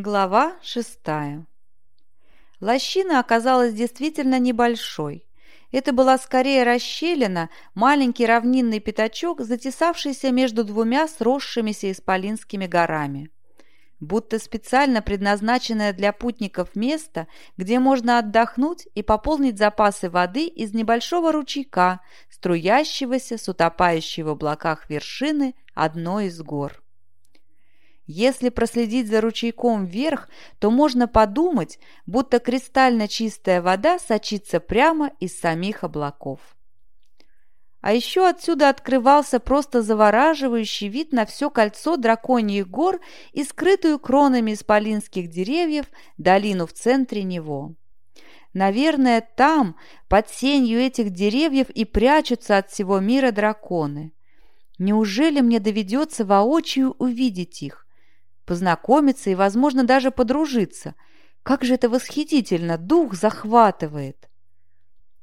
Глава шестая. Лощина оказалась действительно небольшой. Это была скорее расщелина, маленький равнинный пятачок, затесавшийся между двумя сросшимися исполинскими горами. Будто специально предназначенное для путников место, где можно отдохнуть и пополнить запасы воды из небольшого ручейка, струящегося с утопающей в облаках вершины одной из гор. Если проследить за ручейком вверх, то можно подумать, будто кристально чистая вода сочится прямо из самих облаков. А еще отсюда открывался просто завораживающий вид на все кольцо драконьих гор и скрытую кронами исполинских деревьев долину в центре него. Наверное, там, под сенью этих деревьев, и прячутся от всего мира драконы. Неужели мне доведется воочию увидеть их? Познакомиться и, возможно, даже подружиться. Как же это восхитительно, дух захватывает.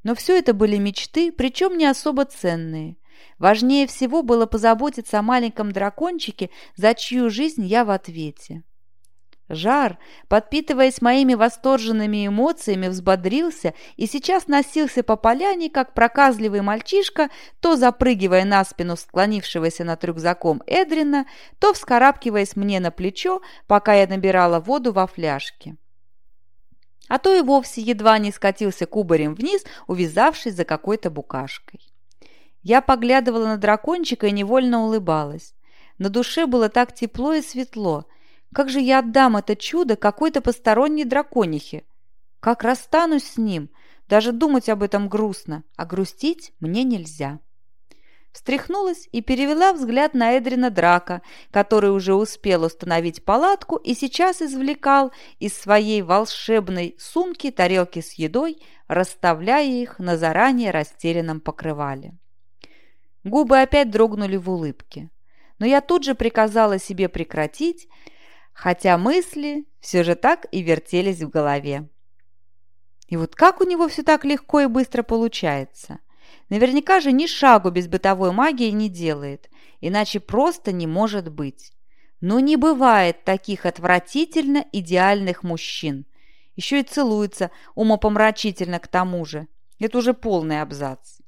Но все это были мечты, причем не особо ценные. Важнее всего было позаботиться о маленьком дракончике, за чью жизнь я в ответе. Жар, подпитываясь моими восторженными эмоциями, взбодрился и сейчас носился по поляне, как проказливый мальчишка, то запрыгивая на спину склонившегося над рюкзаком Эдрина, то вскарабкиваясь мне на плечо, пока я набирала воду во фляжке. А то и вовсе едва не скатился кубарем вниз, увязавшись за какой-то букашкой. Я поглядывала на дракончика и невольно улыбалась. На душе было так тепло и светло – как же я отдам это чудо какой-то посторонней драконихе? Как расстанусь с ним? Даже думать об этом грустно, а грустить мне нельзя. Встряхнулась и перевела взгляд на Эдрина Драка, который уже успел установить палатку и сейчас извлекал из своей волшебной сумки тарелки с едой, расставляя их на заранее расстеленном покрывале. Губы опять дрогнули в улыбке. Но я тут же приказала себе прекратить, хотя мысли все же так и вертелись в голове. И вот как у него все так легко и быстро получается? Наверняка же ни шагу без бытовой магии не делает, иначе просто не может быть. Но не бывает таких отвратительно идеальных мужчин. Еще и целуется умопомрачительно к тому же. Это уже полный абзац.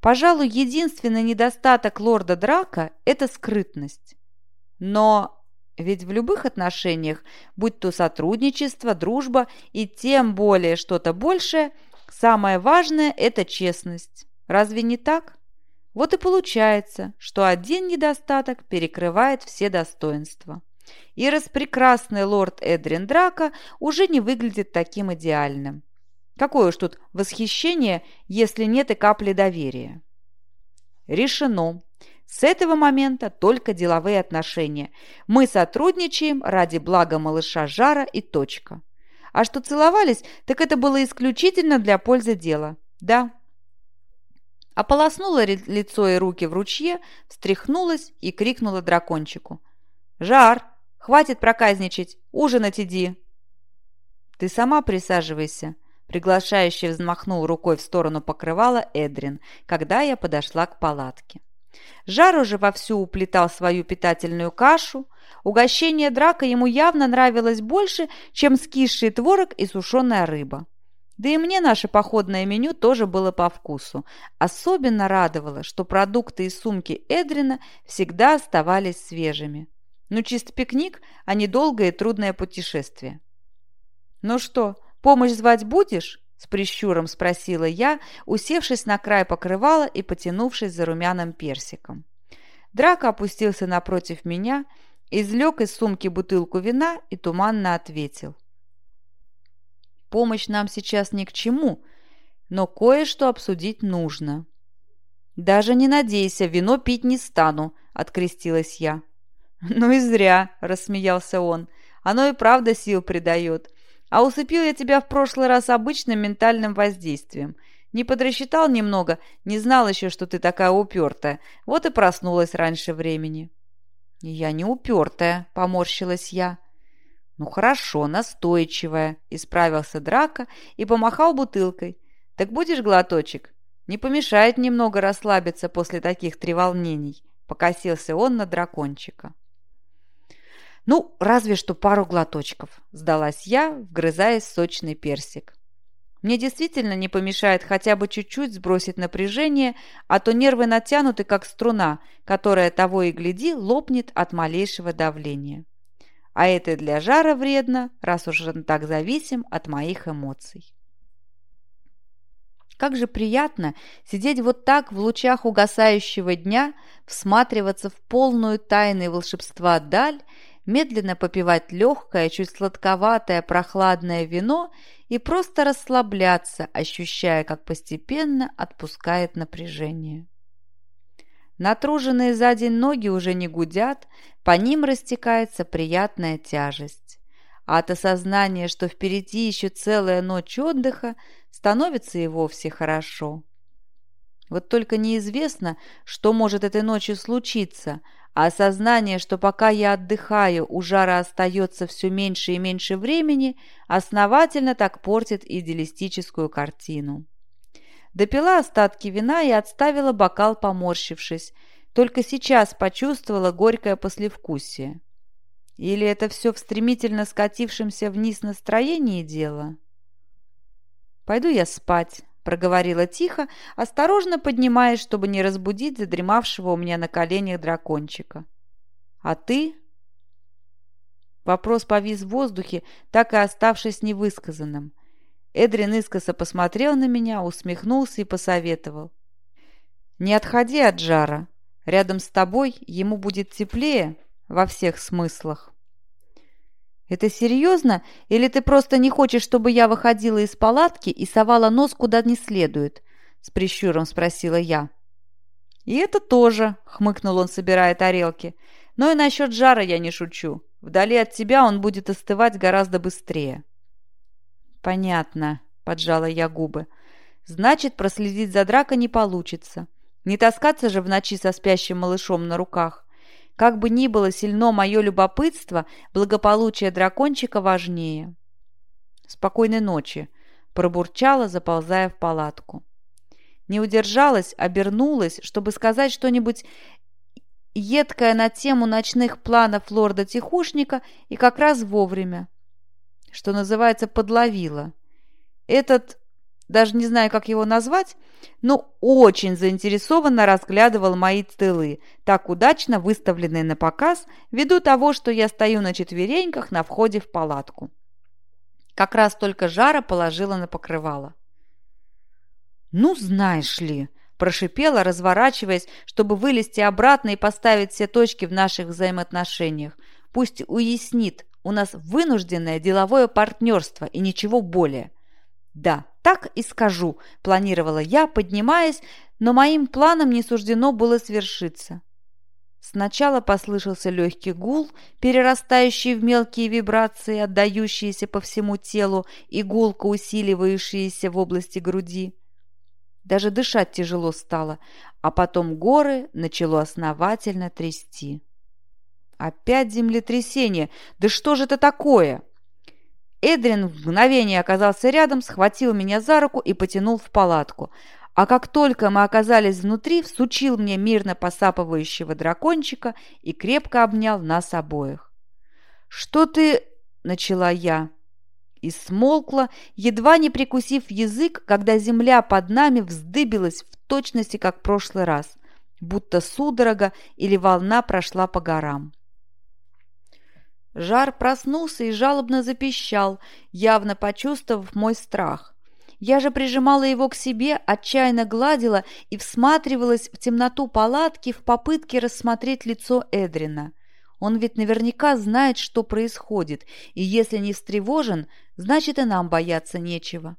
Пожалуй, единственный недостаток лорда Драка – это скрытность. Но ведь в любых отношениях, будь то сотрудничество, дружба и тем более что-то большее, самое важное – это честность. Разве не так? Вот и получается, что один недостаток перекрывает все достоинства. И распрекрасный лорд Эдрин Драка уже не выглядит таким идеальным. Какое уж тут восхищение, если нет и капли доверия. Решено. С этого момента только деловые отношения. Мы сотрудничаем ради блага малыша Жара и точка. А что целовались, так это было исключительно для пользы дела. Да. Ополоснула лицо и руки в ручье, встряхнулась и крикнула дракончику. «Жар! Хватит проказничать! Ужинать иди!» «Ты сама присаживайся!» Приглашающе взмахнул рукой в сторону покрывала Эдрин, когда я подошла к палатке. Жар уже вовсю уплетал свою питательную кашу. Угощение драка ему явно нравилось больше, чем скисший творог и сушеная рыба. Да и мне наше походное меню тоже было по вкусу. Особенно радовало, что продукты из сумки Эдрина всегда оставались свежими. Ну, чисто пикник, а не долгое и трудное путешествие. «Ну что, помощь звать будешь?» С прищуром спросила я, усевшись на край покрывала и потянувшись за румяным персиком. Драко опустился напротив меня, излег из сумки бутылку вина и туманно ответил. «Помощь нам сейчас ни к чему, но кое-что обсудить нужно». «Даже не надейся, вино пить не стану», — открестилась я. «Ну и зря», — рассмеялся он. «Оно и правда сил придает. А усыпил я тебя в прошлый раз обычным ментальным воздействием. Не подрасчитал немного, не знал еще, что ты такая упертая. Вот и проснулась раньше времени». «Я не упертая», — поморщилась я. «Ну хорошо, настойчивая», — исправился Драка и помахал бутылкой. «Так будешь глоточек? Не помешает немного расслабиться после таких треволнений», — покосился он на дракончика. Ну, разве что пару глоточков, сдалась я, вгрызаясь в сочный персик. Мне действительно не помешает хотя бы чуть-чуть сбросить напряжение, а то нервы натянуты, как струна, которая того и гляди лопнет от малейшего давления. А это для жара вредно, раз уж он так зависим от моих эмоций. Как же приятно сидеть вот так в лучах угасающего дня, всматриваться в полную тайны волшебства даль, медленно попивать легкое, чуть сладковатое, прохладное вино и просто расслабляться, ощущая, как постепенно отпускает напряжение. Натруженные за день ноги уже не гудят, по ним растекается приятная тяжесть. А от осознания, что впереди еще целая ночь отдыха, становится и вовсе хорошо. Вот только неизвестно, что может этой ночью случиться, а осознание, что пока я отдыхаю, у жара остается все меньше и меньше времени, основательно так портит идеалистическую картину. Допила остатки вина и отставила бокал, поморщившись. Только сейчас почувствовала горькое послевкусие. Или это все в стремительно скатившемся вниз настроении дело? «Пойду я спать», — проговорила тихо, осторожно поднимаясь, чтобы не разбудить задремавшего у меня на коленях дракончика. «А ты?» Вопрос повис в воздухе, так и оставшись невысказанным. Эдрин искоса посмотрел на меня, усмехнулся и посоветовал. «Не отходи от жара. Рядом с тобой ему будет теплее во всех смыслах». «Это серьезно? Или ты просто не хочешь, чтобы я выходила из палатки и совала нос куда не следует?» С прищуром спросила я. «И это тоже», — хмыкнул он, собирая тарелки. «Но и насчет жара я не шучу. Вдали от тебя он будет остывать гораздо быстрее». «Понятно», — поджала я губы. «Значит, проследить за дракой не получится. Не таскаться же в ночи со спящим малышом на руках. Как бы ни было сильно мое любопытство, благополучие дракончика важнее». «Спокойной ночи», — пробурчала, заползая в палатку. Не удержалась, обернулась, чтобы сказать что-нибудь едкое на тему ночных планов лорда-тихушника и как раз вовремя что называется, подловила. Этот, даже не знаю, как его назвать, но очень заинтересованно разглядывал мои тылы, так удачно выставленные на показ, ввиду того, что я стою на четвереньках на входе в палатку. Как раз только жара положила на покрывало. «Ну, знаешь ли», – прошипела, разворачиваясь, чтобы вылезти обратно и поставить все точки в наших взаимоотношениях. Пусть уяснит, у нас вынужденное деловое партнерство и ничего более. Да, так и скажу, планировала я, поднимаясь, но моим планам не суждено было свершиться. Сначала послышался легкий гул, перерастающий в мелкие вибрации, отдающиеся по всему телу и гулко усиливающиеся в области груди. Даже дышать тяжело стало, а потом горы начало основательно трясти. Опять землетрясение! Да что же это такое? Эдрин в мгновение оказался рядом, схватил меня за руку и потянул в палатку. А как только мы оказались внутри, всучил мне мирно посапывающего дракончика и крепко обнял нас обоих. «Что ты...» — начала я. И смолкла, едва не прикусив язык, когда земля под нами вздыбилась в точности, как в прошлый раз, будто судорога или волна прошла по горам. Жар проснулся и жалобно запищал, явно почувствовав мой страх. Я же прижимала его к себе, отчаянно гладила и всматривалась в темноту палатки в попытке рассмотреть лицо Эдрина. Он ведь наверняка знает, что происходит, и если не встревожен, значит и нам бояться нечего.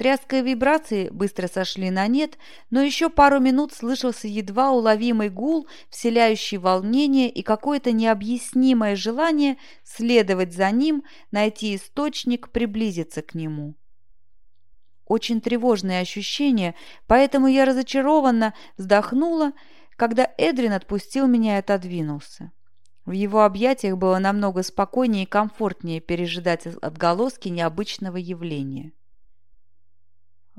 Тряска и вибрации быстро сошли на нет, но еще пару минут слышался едва уловимый гул, вселяющий волнение и какое-то необъяснимое желание следовать за ним, найти источник, приблизиться к нему. Очень тревожные ощущения, поэтому я разочарованно вздохнула, когда Эдрин отпустил меня и отодвинулся. В его объятиях было намного спокойнее и комфортнее пережидать отголоски необычного явления.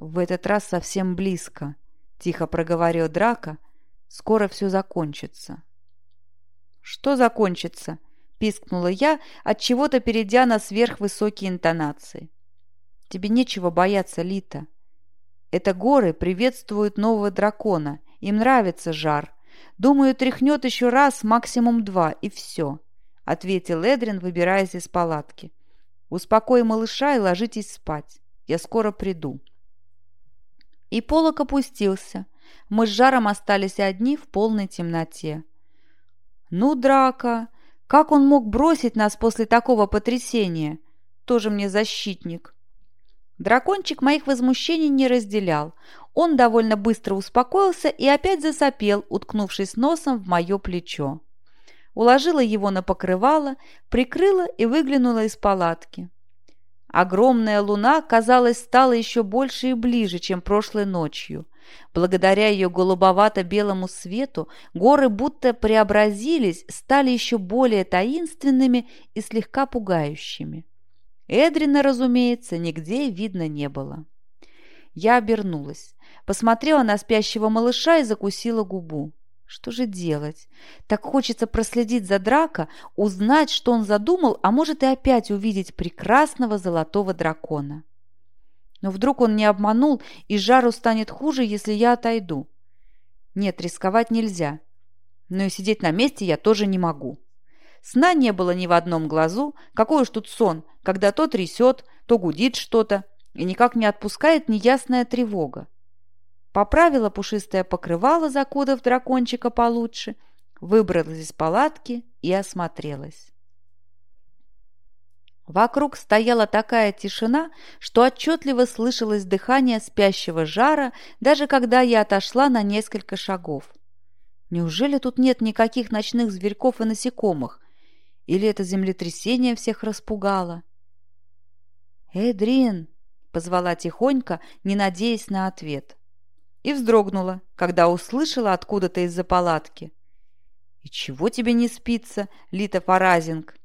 «В этот раз совсем близко», — тихо проговорил Драка. «Скоро все закончится». «Что закончится?» — пискнула я, от чего-то перейдя на сверхвысокие интонации. Тебе нечего бояться, Лита. Это горы приветствуют нового дракона. Им нравится жар. Думаю, тряхнет еще раз, максимум два, и все», — ответил Эдрин, выбираясь из палатки. «Успокой малыша и ложитесь спать. Я скоро приду». И полок опустился. Мы с жаром остались одни в полной темноте. «Ну, драка! Как он мог бросить нас после такого потрясения? Тоже мне защитник!» Дракончик моих возмущений не разделял. Он довольно быстро успокоился и опять засопел, уткнувшись носом в мое плечо. Уложила его на покрывало, прикрыла и выглянула из палатки. Огромная луна, казалось, стала еще больше и ближе, чем прошлой ночью. Благодаря ее голубовато-белому свету горы будто преобразились, стали еще более таинственными и слегка пугающими. Эдрина, разумеется, нигде видно не было. Я обернулась, посмотрела на спящего малыша и закусила губу. Что же делать? Так хочется проследить за Драко, узнать, что он задумал, а может и опять увидеть прекрасного золотого дракона. Но вдруг он не обманул, и жару станет хуже, если я отойду. Нет, рисковать нельзя. Но и сидеть на месте я тоже не могу. Сна не было ни в одном глазу. Какой уж тут сон, когда то трясет, то гудит что-то, и никак не отпускает неясная тревога. Поправила пушистое покрывало, закутав дракончика получше, выбралась из палатки и осмотрелась. Вокруг стояла такая тишина, что отчетливо слышалось дыхание спящего жара, даже когда я отошла на несколько шагов. Неужели тут нет никаких ночных зверьков и насекомых? Или это землетрясение всех распугало? «Эдрин!» — позвала тихонько, не надеясь на ответ. И вздрогнула, когда услышала откуда-то из-за палатки. «И чего тебе не спится, Лита Фаразинг?»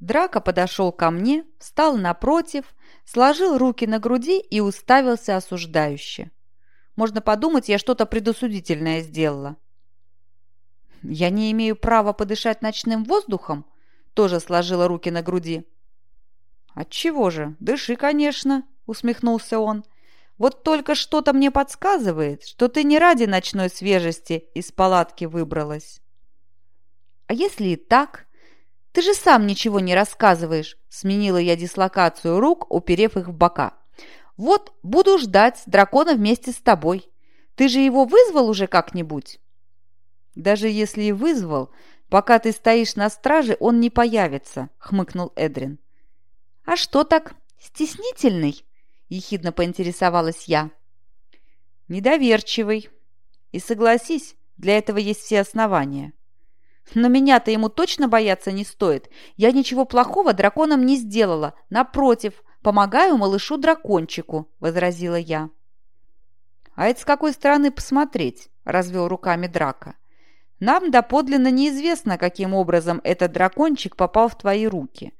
Драка подошел ко мне, встал напротив, сложил руки на груди и уставился осуждающе. Можно подумать, я что-то предосудительное сделала. «Я не имею права подышать ночным воздухом?» Тоже сложила руки на груди. «Отчего же? Дыши, конечно», — усмехнулся он. «Вот только что-то мне подсказывает, что ты не ради ночной свежести из палатки выбралась». «А если и так? Ты же сам ничего не рассказываешь», — сменила я дислокацию рук, уперев их в бока. «Вот буду ждать дракона вместе с тобой. Ты же его вызвал уже как-нибудь?» «Даже если и вызвал, пока ты стоишь на страже, он не появится», — хмыкнул Эдрин. «А что так? Стеснительный?» – ехидно поинтересовалась я. «Недоверчивый. И согласись, для этого есть все основания. Но меня-то ему точно бояться не стоит. Я ничего плохого драконам не сделала. Напротив, помогаю малышу-дракончику», – возразила я. «А это с какой стороны посмотреть?» – развел руками Драка. «Нам доподлинно неизвестно, каким образом этот дракончик попал в твои руки.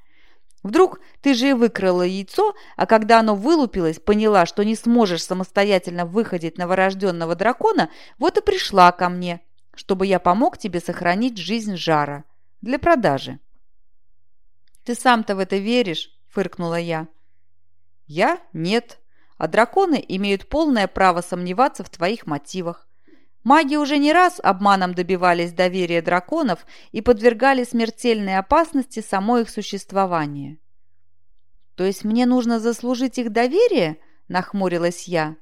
Вдруг ты же и выкрала яйцо, а когда оно вылупилось, поняла, что не сможешь самостоятельно выходить новорожденного дракона, вот и пришла ко мне, чтобы я помог тебе сохранить жизнь жара для продажи. «Ты сам-то в это веришь?» – фыркнула я. «Я? Нет. А драконы имеют полное право сомневаться в твоих мотивах. Маги уже не раз обманом добивались доверия драконов и подвергали смертельной опасности само их существование. «То есть мне нужно заслужить их доверие?» – нахмурилась я.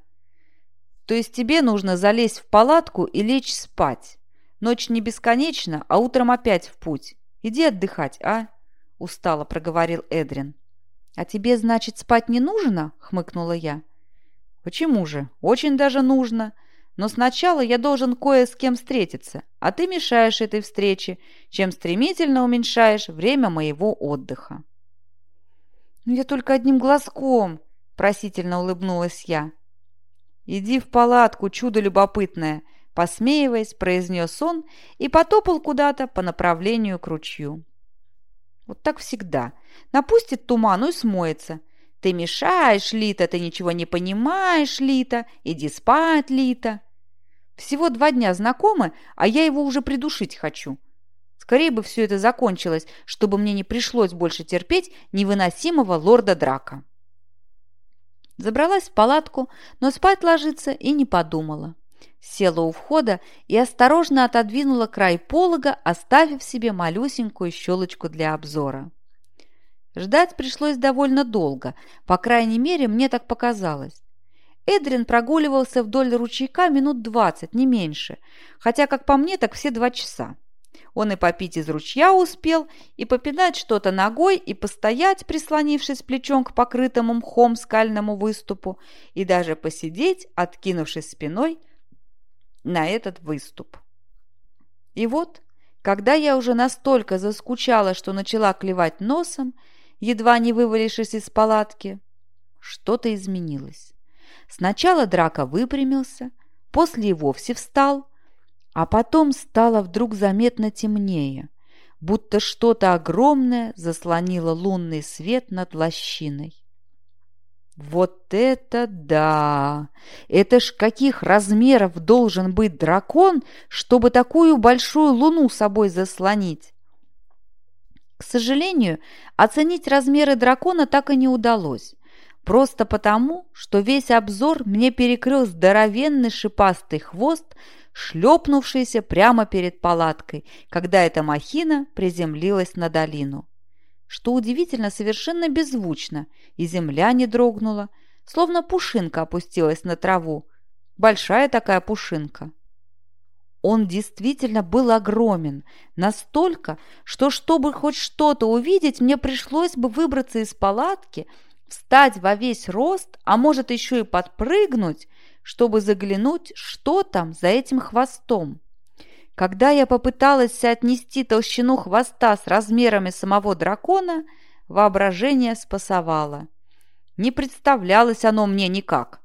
«То есть тебе нужно залезть в палатку и лечь спать. Ночь не бесконечна, а утром опять в путь. Иди отдыхать, а?» – устало проговорил Эдрин. «А тебе, значит, спать не нужно?» – хмыкнула я. «Почему же? Очень даже нужно. Но сначала я должен кое с кем встретиться, а ты мешаешь этой встрече, чем стремительно уменьшаешь время моего отдыха». «Ну я только одним глазком», — просительно улыбнулась я. «Иди в палатку, чудо любопытное», — посмеиваясь, произнес он и потопал куда-то по направлению к ручью. Вот так всегда. Напустит туману и смоется. Ты мешаешь, Лита, ты ничего не понимаешь, Лита. Иди спать, Лита. Всего два дня знакомы, а я его уже придушить хочу. Скорее бы все это закончилось, чтобы мне не пришлось больше терпеть невыносимого лорда Драка. Забралась в палатку, но спать ложиться и не подумала. Села у входа и осторожно отодвинула край полога, оставив себе малюсенькую щелочку для обзора. Ждать пришлось довольно долго, по крайней мере, мне так показалось. Эдрин прогуливался вдоль ручейка минут двадцать, не меньше, хотя, как по мне, так все два часа. Он и попить из ручья успел, и попинать что-то ногой, и постоять, прислонившись плечом к покрытому мхом скальному выступу, и даже посидеть, откинувшись спиной на этот выступ. И вот, когда я уже настолько заскучала, что начала клевать носом, едва не вывалившись из палатки, что-то изменилось. Сначала драка выпрямился, после и вовсе встал, а потом стало вдруг заметно темнее, будто что-то огромное заслонило лунный свет над лощиной. Вот это да! Это ж каких размеров должен быть дракон, чтобы такую большую луну собой заслонить? К сожалению, оценить размеры дракона так и не удалось. Просто потому, что весь обзор мне перекрыл здоровенный шипастый хвост шлепнувшийся прямо перед палаткой, когда эта махина приземлилась на долину. Что удивительно, совершенно беззвучно, и земля не дрогнула, словно пушинка опустилась на траву. Большая такая пушинка. Он действительно был огромен, настолько, что, чтобы хоть что-то увидеть, мне пришлось бы выбраться из палатки, встать во весь рост, а может еще и подпрыгнуть, чтобы заглянуть, что там за этим хвостом. Когда я попыталась соотнести толщину хвоста с размерами самого дракона, воображение спасовало. Не представлялось оно мне никак,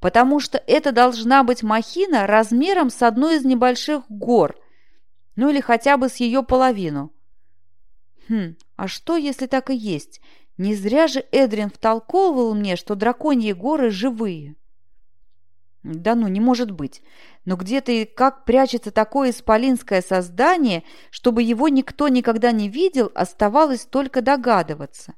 потому что это должна быть махина размером с одной из небольших гор, ну или хотя бы с ее половину. Хм, а что, если так и есть? Не зря же Эдрин втолковывал мне, что драконьи горы живые. Да ну, не может быть. Но где-то и как прячется такое исполинское создание, чтобы его никто никогда не видел, оставалось только догадываться.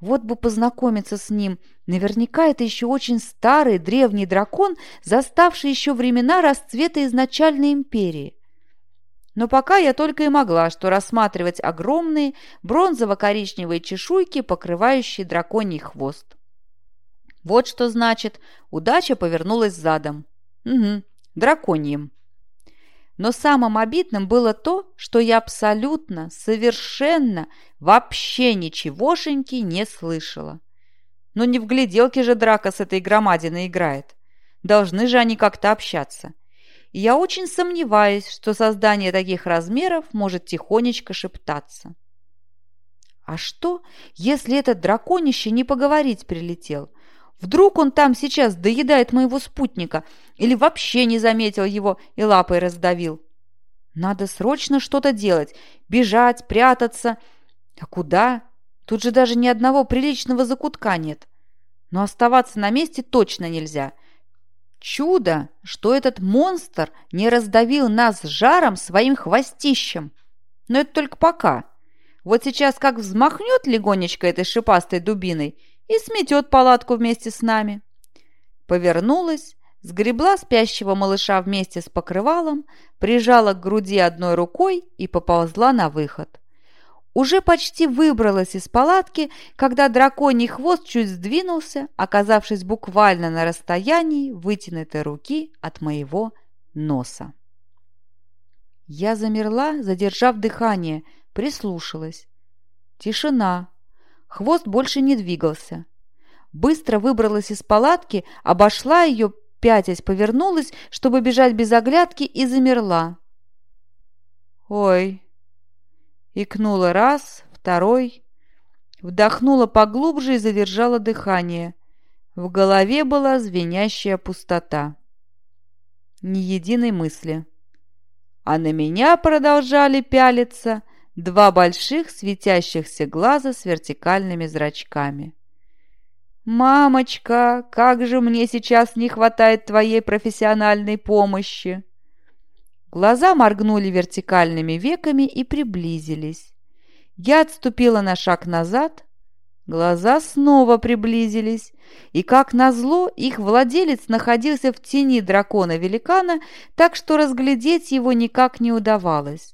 Вот бы познакомиться с ним. Наверняка это еще очень старый древний дракон, заставший еще времена расцвета изначальной империи. Но пока я только и могла что рассматривать огромные бронзово-коричневые чешуйки, покрывающие драконий хвост. Вот что значит, удача повернулась задом. Угу, драконьим. Но самым обидным было то, что я абсолютно, совершенно, вообще ничегошеньки не слышала. Но не в гляделке же драка с этой громадиной играет. Должны же они как-то общаться. Я очень сомневаюсь, что создание таких размеров может тихонечко шептаться. А что, если этот драконище не поговорить прилетел, Вдруг он там сейчас доедает моего спутника или вообще не заметил его и лапой раздавил. Надо срочно что-то делать, бежать, прятаться. А куда? Тут же даже ни одного приличного закутка нет. Но оставаться на месте точно нельзя. Чудо, что этот монстр не раздавил нас жаром своим хвостищем. Но это только пока. Вот сейчас как взмахнет легонечко этой шипастой дубиной – и сметет палатку вместе с нами. Повернулась, сгребла спящего малыша вместе с покрывалом, прижала к груди одной рукой и поползла на выход. Уже почти выбралась из палатки, когда драконий хвост чуть сдвинулся, оказавшись буквально на расстоянии вытянутой руки от моего носа. Я замерла, задержав дыхание, прислушалась. Тишина, Хвост больше не двигался. Быстро выбралась из палатки, обошла ее, пятясь, повернулась, чтобы бежать без оглядки, и замерла. «Ой!» Икнула раз, второй. Вдохнула поглубже и задержала дыхание. В голове была звенящая пустота. Ни единой мысли. А на меня продолжали пялиться – два больших светящихся глаза с вертикальными зрачками. «Мамочка, как же мне сейчас не хватает твоей профессиональной помощи!» Глаза моргнули вертикальными веками и приблизились. Я отступила на шаг назад. Глаза снова приблизились, и, как назло, их владелец находился в тени дракона-великана, так что разглядеть его никак не удавалось.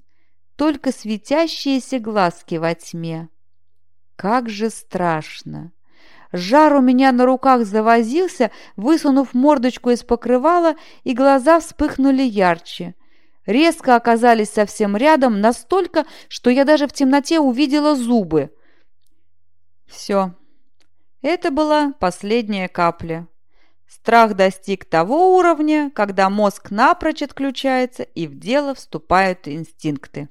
Только светящиеся глазки во тьме. Как же страшно! Жар у меня на руках завозился, высунув мордочку из покрывала, и глаза вспыхнули ярче. Резко оказались совсем рядом, настолько, что я даже в темноте увидела зубы. Все. Это была последняя капля. Страх достиг того уровня, когда мозг напрочь отключается и в дело вступают инстинкты.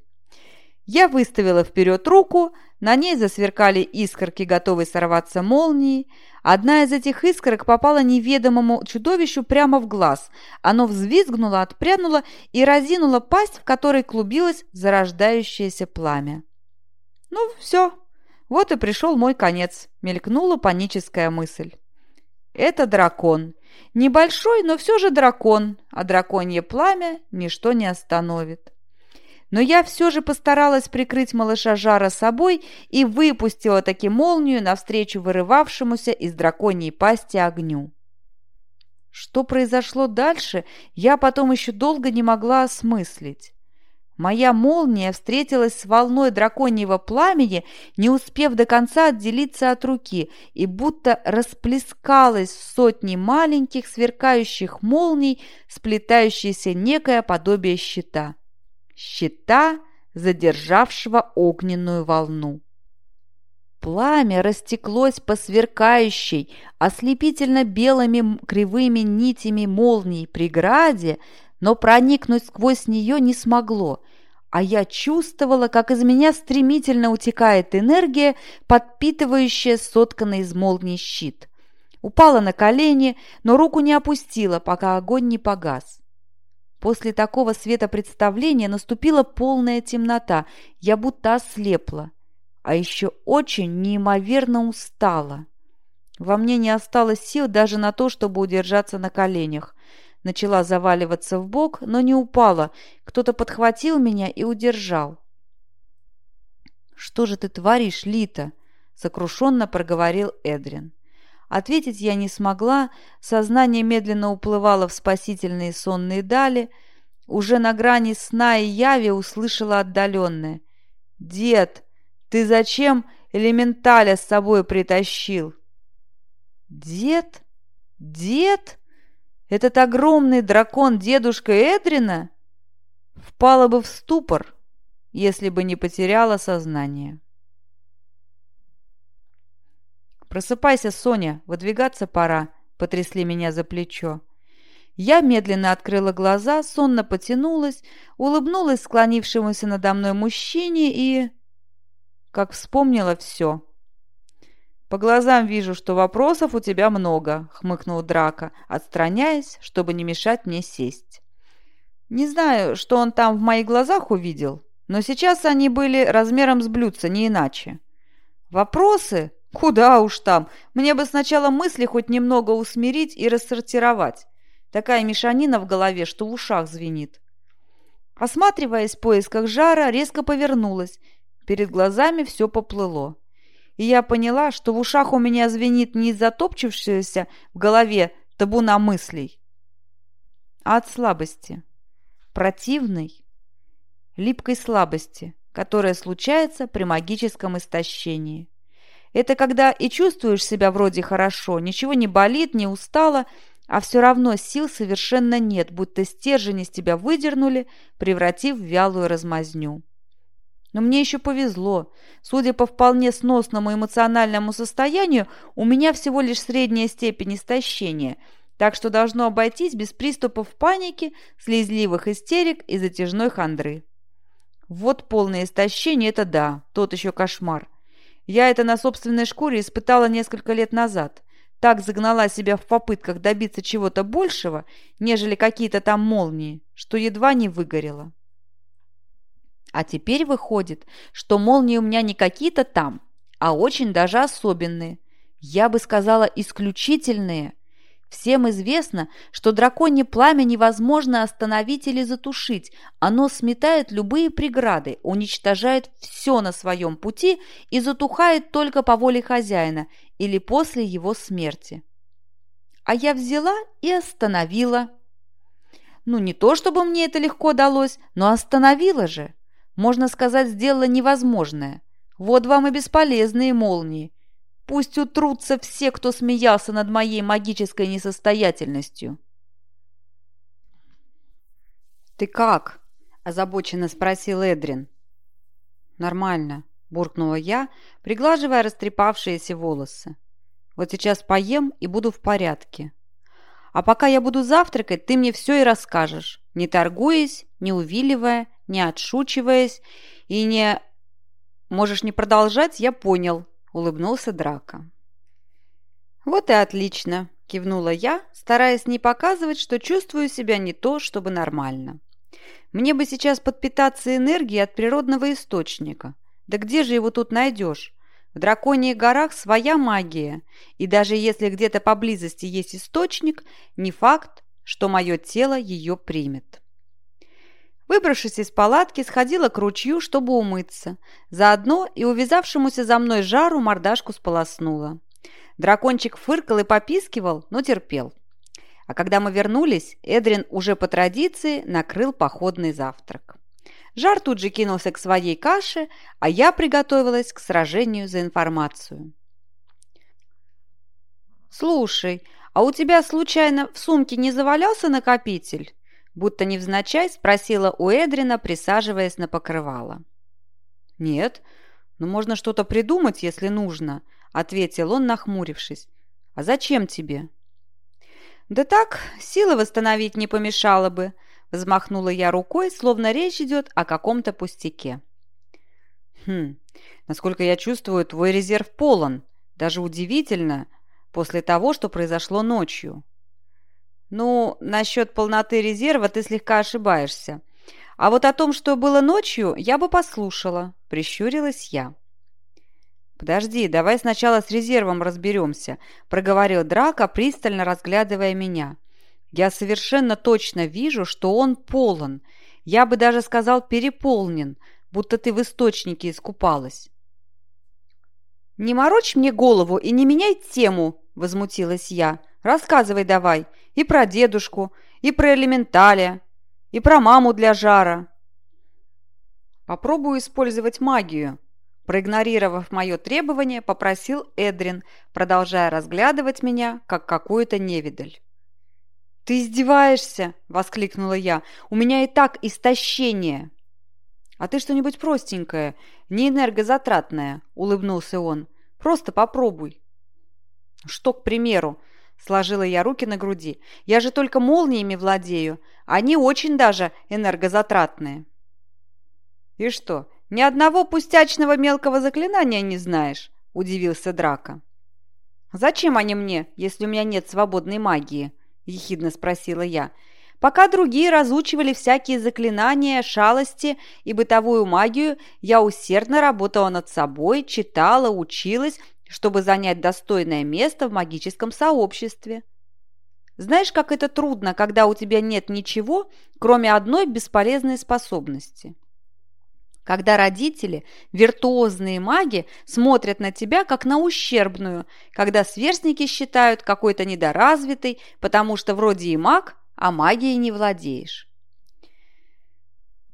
Я выставила вперед руку, на ней засверкали искорки, готовые сорваться молнией. Одна из этих искорок попала неведомому чудовищу прямо в глаз. Оно взвизгнуло, отпрянуло и разинуло пасть, в которой клубилось зарождающееся пламя. «Ну, все, вот и пришел мой конец», — мелькнула паническая мысль. «Это дракон. Небольшой, но все же дракон, а драконье пламя ничто не остановит» но я все же постаралась прикрыть малыша Жара собой и выпустила таки молнию навстречу вырывавшемуся из драконьей пасти огню. Что произошло дальше, я потом еще долго не могла осмыслить. Моя молния встретилась с волной драконьего пламени, не успев до конца отделиться от руки, и будто расплескалась сотни маленьких сверкающих молний, сплетающиеся некое подобие щита щита, задержавшего огненную волну. Пламя растеклось по сверкающей, ослепительно белыми кривыми нитями молний преграде, но проникнуть сквозь нее не смогло, а я чувствовала, как из меня стремительно утекает энергия, подпитывающая сотканный из молний щит. Упала на колени, но руку не опустила, пока огонь не погас. После такого светопредставления наступила полная темнота, я будто ослепла, а еще очень неимоверно устала. Во мне не осталось сил даже на то, чтобы удержаться на коленях. Начала заваливаться в бок, но не упала. Кто-то подхватил меня и удержал. «Что же ты творишь, Лита?» — сокрушенно проговорил Эдрин. Ответить я не смогла, сознание медленно уплывало в спасительные сонные дали. Уже на грани сна и яви услышала отдаленное. «Дед, ты зачем элементаля с собой притащил?» «Дед? Дед? Этот огромный дракон дедушка Эдрина?» Впала бы в ступор, если бы не потеряла сознание. «Просыпайся, Соня, выдвигаться пора», — потрясли меня за плечо. Я медленно открыла глаза, сонно потянулась, улыбнулась склонившемуся надо мной мужчине и... Как вспомнила все. «По глазам вижу, что вопросов у тебя много», — хмыкнул Драка, отстраняясь, чтобы не мешать мне сесть. Не знаю, что он там в моих глазах увидел, но сейчас они были размером с блюдца, не иначе. Вопросы, Куда уж там. Мне бы сначала мысли хоть немного усмирить и рассортировать. Такая мешанина в голове, что в ушах звенит. Осматриваясь в поисках жара, резко повернулась. Перед глазами все поплыло. И я поняла, что в ушах у меня звенит не из-за топчущегося в голове табуна мыслей, а от слабости. Противной, липкой слабости, которая случается при магическом истощении. Это когда и чувствуешь себя вроде хорошо, ничего не болит, не устала, а все равно сил совершенно нет, будто стержень из тебя выдернули, превратив в вялую размазню. Но мне еще повезло. Судя по вполне сносному эмоциональному состоянию, у меня всего лишь средняя степень истощения, так что должно обойтись без приступов паники, слезливых истерик и затяжной хандры. Вот полное истощение – это да, тот еще кошмар. Я это на собственной шкуре испытала несколько лет назад. Так загнала себя в попытках добиться чего-то большего, нежели какие-то там молнии, что едва не выгорела. А теперь выходит, что молнии у меня не какие-то там, а очень даже особенные. Я бы сказала, исключительные. Всем известно, что драконье пламя невозможно остановить или затушить. Оно сметает любые преграды, уничтожает все на своем пути и затухает только по воле хозяина или после его смерти. А я взяла и остановила. Ну, не то чтобы мне это легко далось, но остановила же. Можно сказать, сделала невозможное. Вот вам и бесполезные молнии. Пусть утрутся все, кто смеялся над моей магической несостоятельностью. «Ты как?» – озабоченно спросил Эдрин. «Нормально», – буркнула я, приглаживая растрепавшиеся волосы. «Вот сейчас поем и буду в порядке. А пока я буду завтракать, ты мне все и расскажешь, не торгуясь, не увиливая, не отшучиваясь и не... Можешь не продолжать, я понял», – улыбнулся Драка. «Вот и отлично», – кивнула я, стараясь не показывать, что чувствую себя не то, чтобы нормально. «Мне бы сейчас подпитаться энергией от природного источника. Да где же его тут найдешь? В Драконьих горах своя магия, и даже если где-то поблизости есть источник, не факт, что мое тело ее примет». Выбравшись из палатки, сходила к ручью, чтобы умыться. Заодно и увязавшемуся за мной жару мордашку сполоснула. Дракончик фыркал и попискивал, но терпел. А когда мы вернулись, Эдрин уже по традиции накрыл походный завтрак. Жар тут же кинулся к своей каше, а я приготовилась к сражению за информацию. «Слушай, а у тебя случайно в сумке не завалялся накопитель?» Будто невзначай спросила у Эдрина, присаживаясь на покрывало. «Нет, но можно что-то придумать, если нужно», — ответил он, нахмурившись. «А зачем тебе?» «Да так, силы восстановить не помешало бы», — взмахнула я рукой, словно речь идет о каком-то пустяке. «Хм, насколько я чувствую, твой резерв полон. Даже удивительно, после того, что произошло ночью». «Ну, насчет полноты резерва ты слегка ошибаешься. А вот о том, что было ночью, я бы послушала», – прищурилась я. «Подожди, давай сначала с резервом разберемся», – проговорил Драко, пристально разглядывая меня. «Я совершенно точно вижу, что он полон. Я бы даже сказал переполнен, будто ты в источнике искупалась». «Не морочь мне голову и не меняй тему», – возмутилась я. «Рассказывай давай, и про дедушку, и про элементаля, и про маму для жара. Попробую использовать магию. Проигнорировав мое требование, попросил Эдрин, продолжая разглядывать меня, как какую-то невидаль. «Ты издеваешься?» – воскликнула я. «У меня и так истощение!» «А ты что-нибудь простенькое, не энергозатратное», – улыбнулся он. «Просто попробуй». «Что, к примеру?» Сложила я руки на груди. Я же только молниями владею. Они очень даже энергозатратные. И что, ни одного пустячного мелкого заклинания не знаешь? Удивился Драка. Зачем они мне, если у меня нет свободной магии? Ехидно спросила я. Пока другие разучивали всякие заклинания, шалости и бытовую магию, я усердно работала над собой, читала, училась чтобы занять достойное место в магическом сообществе. Знаешь, как это трудно, когда у тебя нет ничего, кроме одной бесполезной способности. Когда родители, виртуозные маги, смотрят на тебя как на ущербную, когда сверстники считают какой-то недоразвитой, потому что вроде и маг, а магией не владеешь.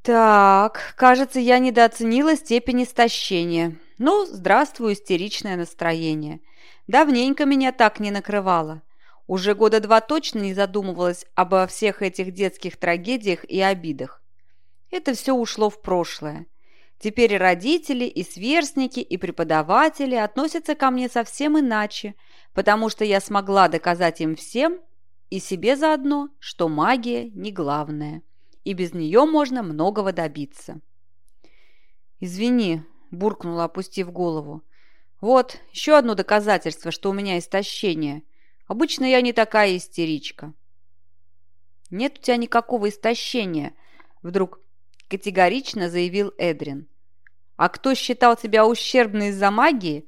Так, кажется, я недооценила степень истощения. Ну, здравствуй, истеричное настроение. Давненько меня так не накрывало. Уже года два точно не задумывалась обо всех этих детских трагедиях и обидах. Это все ушло в прошлое. Теперь и родители, и сверстники, и преподаватели относятся ко мне совсем иначе, потому что я смогла доказать им всем и себе заодно, что магия не главное, и без нее можно многого добиться. «Извини, – буркнула, опустив голову. «Вот, еще одно доказательство, что у меня истощение. Обычно я не такая истеричка». «Нет у тебя никакого истощения», – вдруг категорично заявил Эдрин. «А кто считал тебя ущербной из-за магии?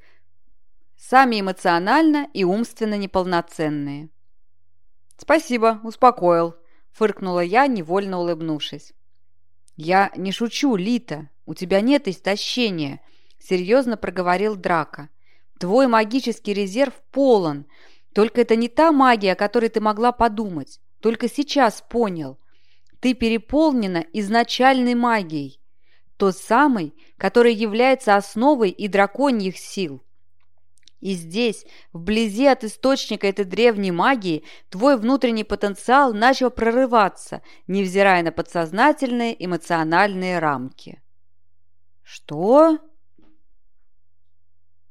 Сами эмоционально и умственно неполноценные». «Спасибо, успокоил», — фыркнула я, невольно улыбнувшись. «Я не шучу, Лита, у тебя нет истощения», — серьезно проговорил Драка. «Твой магический резерв полон, только это не та магия, о которой ты могла подумать. Только сейчас понял. Ты переполнена изначальной магией, той самой, которая является основой и драконьих сил. И здесь, вблизи от источника этой древней магии, твой внутренний потенциал начал прорываться, невзирая на подсознательные эмоциональные рамки. «Что?»